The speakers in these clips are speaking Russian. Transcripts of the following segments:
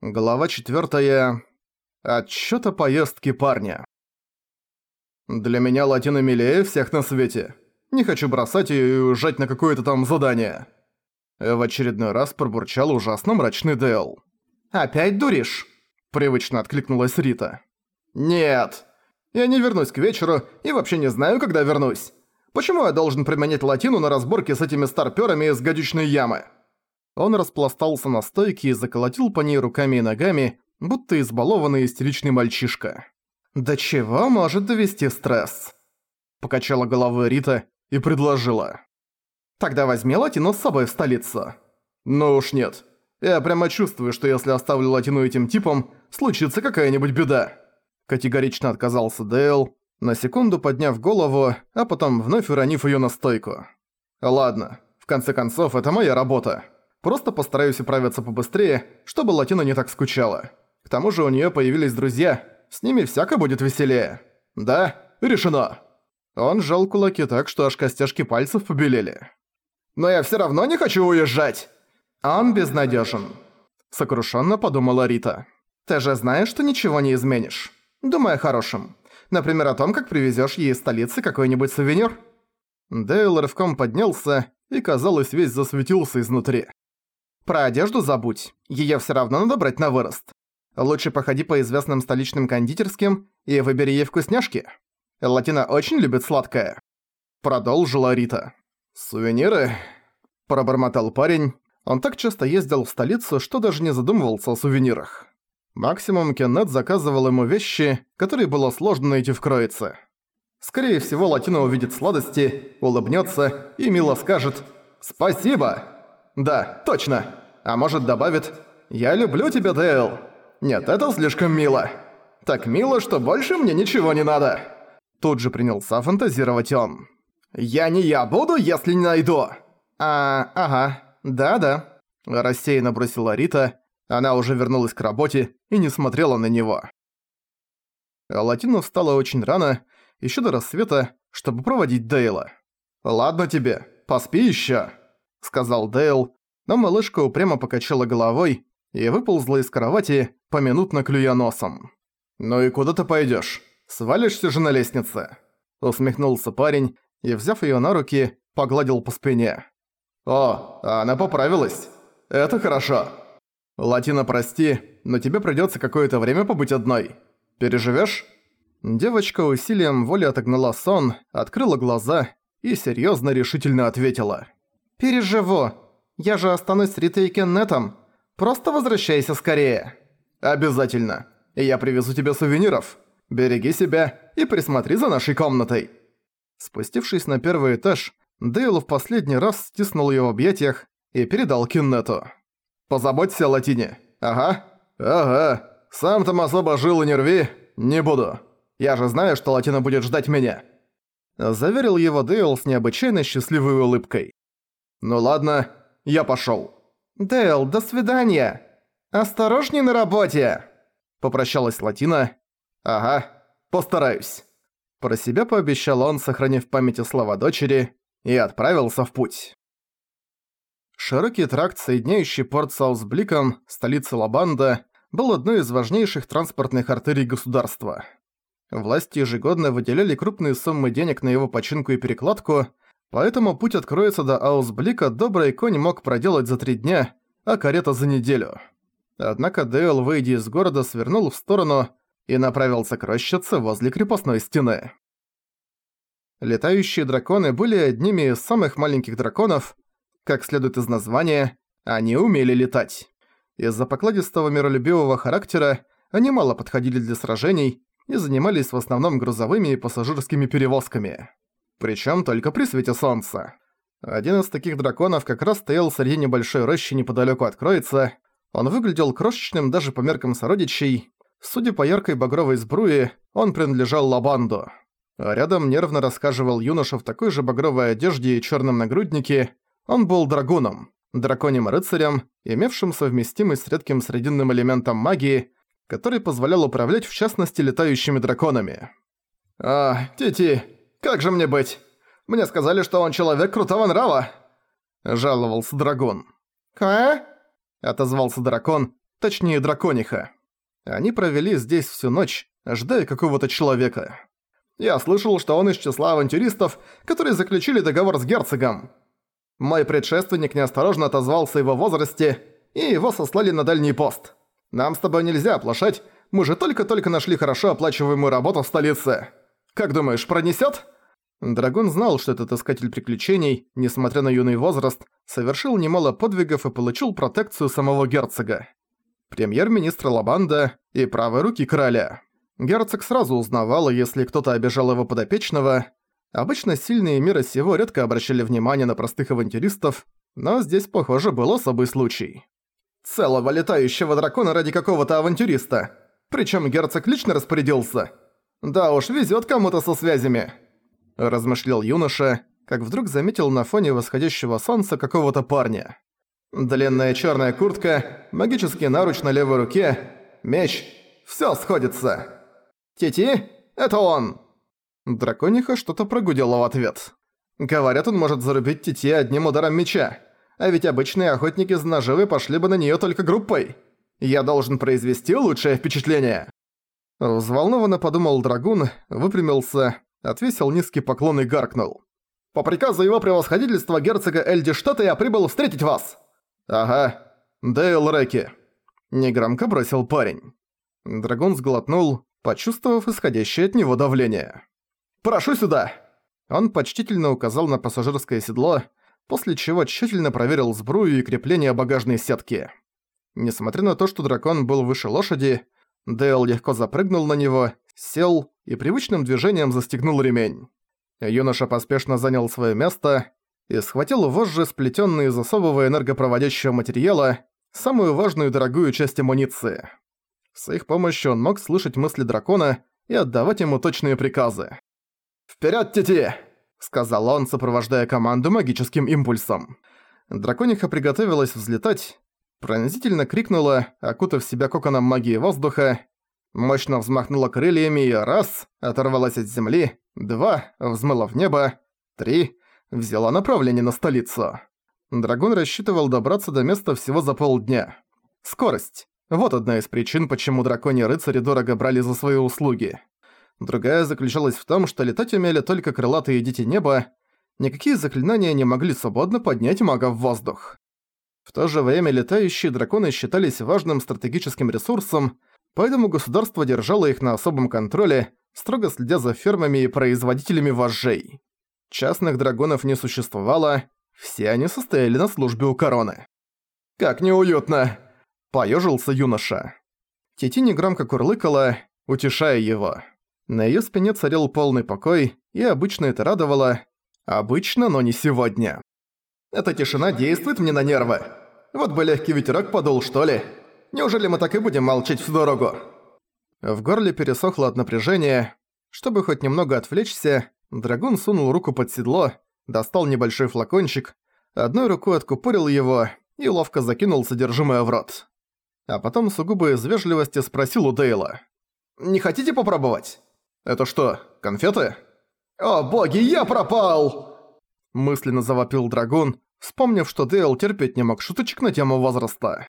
Глава 4. Отчёт о поездке парня. Для меня Латина милее всех на свете. Не хочу бросать её и уезжать на какое-то там задание. В очередной раз пробурчал ужасно мрачный Дэл. «Опять дуришь?» – привычно откликнулась Рита. «Нет. Я не вернусь к вечеру и вообще не знаю, когда вернусь. Почему я должен применять латину на разборке с этими старпёрами из гадючной ямы?» Он распластался на стойке и заколотил по ней руками и ногами, будто избалованный истеричный мальчишка. «До чего может довести стресс?» Покачала головой Рита и предложила. «Тогда возьми Латину с собой в столицу». «Ну уж нет. Я прямо чувствую, что если оставлю Латину этим типом, случится какая-нибудь беда». Категорично отказался Дейл, на секунду подняв голову, а потом вновь уронив её на стойку. «Ладно, в конце концов, это моя работа». Просто постараюсь управиться побыстрее, чтобы Латина не так скучала. К тому же у неё появились друзья, с ними всяко будет веселее. Да, решено. Он сжал кулаки так, что аж костяшки пальцев побелели. Но я всё равно не хочу уезжать. Он безнадёжен. Сокрушенно подумала Рита. Ты же знаешь, что ничего не изменишь. Думай о хорошем. Например, о том, как привезёшь ей из столицы какой-нибудь сувенир. Дейл рывком поднялся и, казалось, весь засветился изнутри. Про одежду забудь, её всё равно надо брать на вырост. Лучше походи по известным столичным кондитерским и выбери ей вкусняшки. Латина очень любит сладкое. Продолжила Рита. «Сувениры?» – пробормотал парень. Он так часто ездил в столицу, что даже не задумывался о сувенирах. Максимум Кеннет заказывал ему вещи, которые было сложно найти в Кроице. Скорее всего, Латина увидит сладости, улыбнется и мило скажет «Спасибо!» Да, точно. А может добавит «Я люблю тебя, Дейл». Нет, это слишком мило. Так мило, что больше мне ничего не надо. Тут же принялся фантазировать он. «Я не я буду, если не найду!» «А, ага, да-да», – рассеянно бросила Рита. Она уже вернулась к работе и не смотрела на него. Латина встала очень рано, еще до рассвета, чтобы проводить Дейла. «Ладно тебе, поспи еще сказал Дейл, но малышка упрямо покачала головой и выползла из кровати, поминутно клюя носом. «Ну и куда ты пойдёшь? Свалишься же на лестнице?» Усмехнулся парень и, взяв её на руки, погладил по спине. «О, она поправилась. Это хорошо. Латина, прости, но тебе придётся какое-то время побыть одной. Переживёшь?» Девочка усилием воли отогнала сон, открыла глаза и серьёзно решительно ответила. «Переживу. Я же останусь с Ритой и Кеннетом. Просто возвращайся скорее». «Обязательно. Я привезу тебе сувениров. Береги себя и присмотри за нашей комнатой». Спустившись на первый этаж, Дейл в последний раз стиснул её в объятиях и передал Кеннету. «Позаботься о Латине. Ага. Ага. Сам там особо жил и не рви. Не буду. Я же знаю, что Латина будет ждать меня». Заверил его Дейл с необычайно счастливой улыбкой. «Ну ладно, я пошёл». «Дэл, до свидания! Осторожней на работе!» Попрощалась Латина. «Ага, постараюсь». Про себя пообещал он, сохранив в памяти слова дочери, и отправился в путь. Широкий тракт, соединяющий порт Саусбликом, столицы Лабанда, был одной из важнейших транспортных артерий государства. Власти ежегодно выделяли крупные суммы денег на его починку и перекладку, Поэтому путь откроется до Аусблика добрый конь мог проделать за три дня, а карета за неделю. Однако Дейл, выйдя из города, свернул в сторону и направился к рощице возле крепостной стены. Летающие драконы были одними из самых маленьких драконов. Как следует из названия, они умели летать. Из-за покладистого миролюбивого характера они мало подходили для сражений и занимались в основном грузовыми и пассажирскими перевозками. Причем только при свете солнца. Один из таких драконов как раз стоял среди небольшой рощи неподалеку от Кроица. Он выглядел крошечным даже по меркам сородичей. Судя по яркой багровой сбруе, он принадлежал Лабанду. Рядом нервно рассказывал юноша в такой же багровой одежде и черном нагруднике. Он был драгуном, драконьим рыцарем, имевшим совместимость с редким срединным элементом магии, который позволял управлять в частности летающими драконами. «А, Тити, как же мне быть? Мне сказали, что он человек крутого нрава!» Жаловался дракон. «Ка?» Отозвался дракон Точнее, дракониха. Они провели здесь всю ночь, ожидая какого-то человека. Я слышал, что он из числа авантюристов, которые заключили договор с герцогом. Мой предшественник неосторожно отозвался его возрасте, и его сослали на дальний пост. Нам с тобой нельзя оплошать, мы же только-только нашли хорошо оплачиваемую работу в столице. Как думаешь, пронесёт?» Драгон знал, что этот искатель приключений, несмотря на юный возраст, совершил немало подвигов и получил протекцию самого герцога. Премьер-министр Лабанда и правой руки короля. Герцог сразу узнавал, если кто-то обижал его подопечного. Обычно сильные мира сего редко обращали внимание на простых авантюристов, но здесь, похоже, был особый случай. Целого летающего дракона ради какого-то авантюриста. Причем герцог лично распорядился. Да уж, везет кому-то со связями. Размышлял юноша, как вдруг заметил на фоне восходящего солнца какого-то парня. Длинная черная куртка, магический наруч на левой руке, меч. Все сходится. «Тити, это он!» Дракониха что-то прогудела в ответ. Говорят, он может зарубить Тити одним ударом меча. А ведь обычные охотники за наживы пошли бы на неё только группой. Я должен произвести лучшее впечатление. Взволнованно подумал Драгун, выпрямился, отвесил низкий поклон и гаркнул. «По приказу его превосходительства герцога Эльдиштата я прибыл встретить вас!» «Ага, Дейл Реки», — негромко бросил парень. Драгун сглотнул, почувствовав исходящее от него давление. «Прошу сюда!» Он почтительно указал на пассажирское седло, после чего тщательно проверил сбрую и крепление багажной сетки. Несмотря на то, что дракон был выше лошади, Дейл легко запрыгнул на него, сел и привычным движением застегнул ремень. Юноша поспешно занял свое место и схватил вожжи, сплетенные из особого энергопроводящего материала, самую важную и дорогую часть амуниции. С их помощью он мог слышать мысли дракона и отдавать ему точные приказы. «Вперёд, Тити!» — сказал он, сопровождая команду магическим импульсом. Дракониха приготовилась взлетать, пронзительно крикнула, окутав себя коконом магии воздуха, мощно взмахнула крыльями и раз, оторвалась от земли, два, взмыла в небо, три, взяла направление на столицу. Драгон рассчитывал добраться до места всего за полдня. Скорость. Вот одна из причин, почему драконьи рыцари дорого брали за свои услуги. Другая заключалась в том, что летать умели только крылатые дети неба, никакие заклинания не могли свободно поднять мага в воздух. В то же время летающие драконы считались важным стратегическим ресурсом, поэтому государство держало их на особом контроле, строго следя за фермами и производителями вожжей. Частных драконов не существовало, все они состояли на службе у короны. «Как неуютно!» Поёжился юноша. Тити негромко курлыкала, утешая его. На её спине царил полный покой, и обычно это радовало. Обычно, но не сегодня. Эта тишина действует мне на нервы. Вот бы легкий ветерок подул, что ли. Неужели мы так и будем молчать всю дорогу? В горле пересохло от напряжения. Чтобы хоть немного отвлечься, драгун сунул руку под седло, достал небольшой флакончик, одной рукой откупорил его и ловко закинул содержимое в рот а потом сугубо из вежливости спросил у Дейла. «Не хотите попробовать?» «Это что, конфеты?» «О боги, я пропал!» Мысленно завопил драгун, вспомнив, что Дейл терпеть не мог шуточек на тему возраста.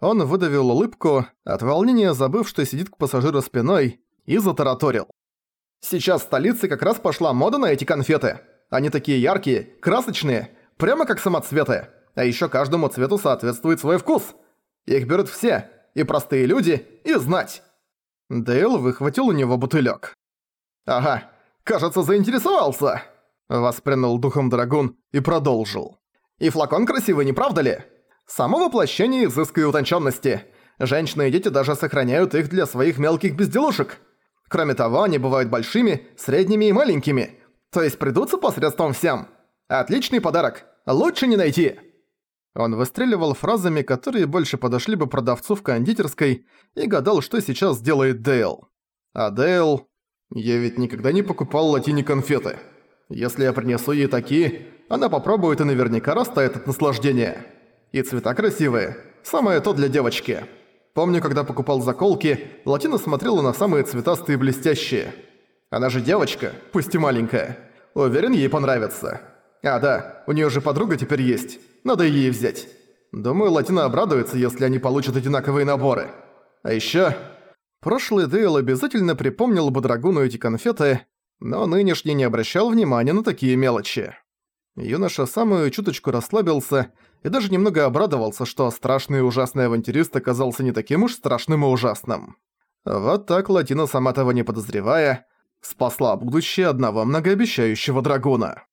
Он выдавил улыбку, от волнения забыв, что сидит к пассажиру спиной, и затараторил. «Сейчас в столице как раз пошла мода на эти конфеты. Они такие яркие, красочные, прямо как самоцветы. А ещё каждому цвету соответствует свой вкус. Их берут все, и простые люди, и знать. Дейл выхватил у него бутылек. «Ага, кажется, заинтересовался!» Воспрянул духом драгун и продолжил. «И флакон красивый, не правда ли? Само воплощение изыска и утонченности. Женщины и дети даже сохраняют их для своих мелких безделушек. Кроме того, они бывают большими, средними и маленькими. То есть придутся посредством всем. Отличный подарок. Лучше не найти!» Он выстреливал фразами, которые больше подошли бы продавцу в кондитерской, и гадал, что сейчас сделает Дейл. А Дейл... Я ведь никогда не покупал латине конфеты. Если я принесу ей такие, она попробует и наверняка растает от наслаждения. И цвета красивые. Самое то для девочки. Помню, когда покупал заколки, Латина смотрела на самые цветастые и блестящие. Она же девочка, пусть и маленькая. Уверен, ей понравится. А, да, у нее же подруга теперь есть. Надо ей взять. Думаю, Латина обрадуется, если они получат одинаковые наборы. А ещё... Прошлый Дейл обязательно припомнил бы Драгуну эти конфеты, но нынешний не обращал внимания на такие мелочи. Юноша самую чуточку расслабился и даже немного обрадовался, что страшный и ужасный авантюрист оказался не таким уж страшным и ужасным. Вот так Латина, сама того не подозревая, спасла будущее одного многообещающего драгуна.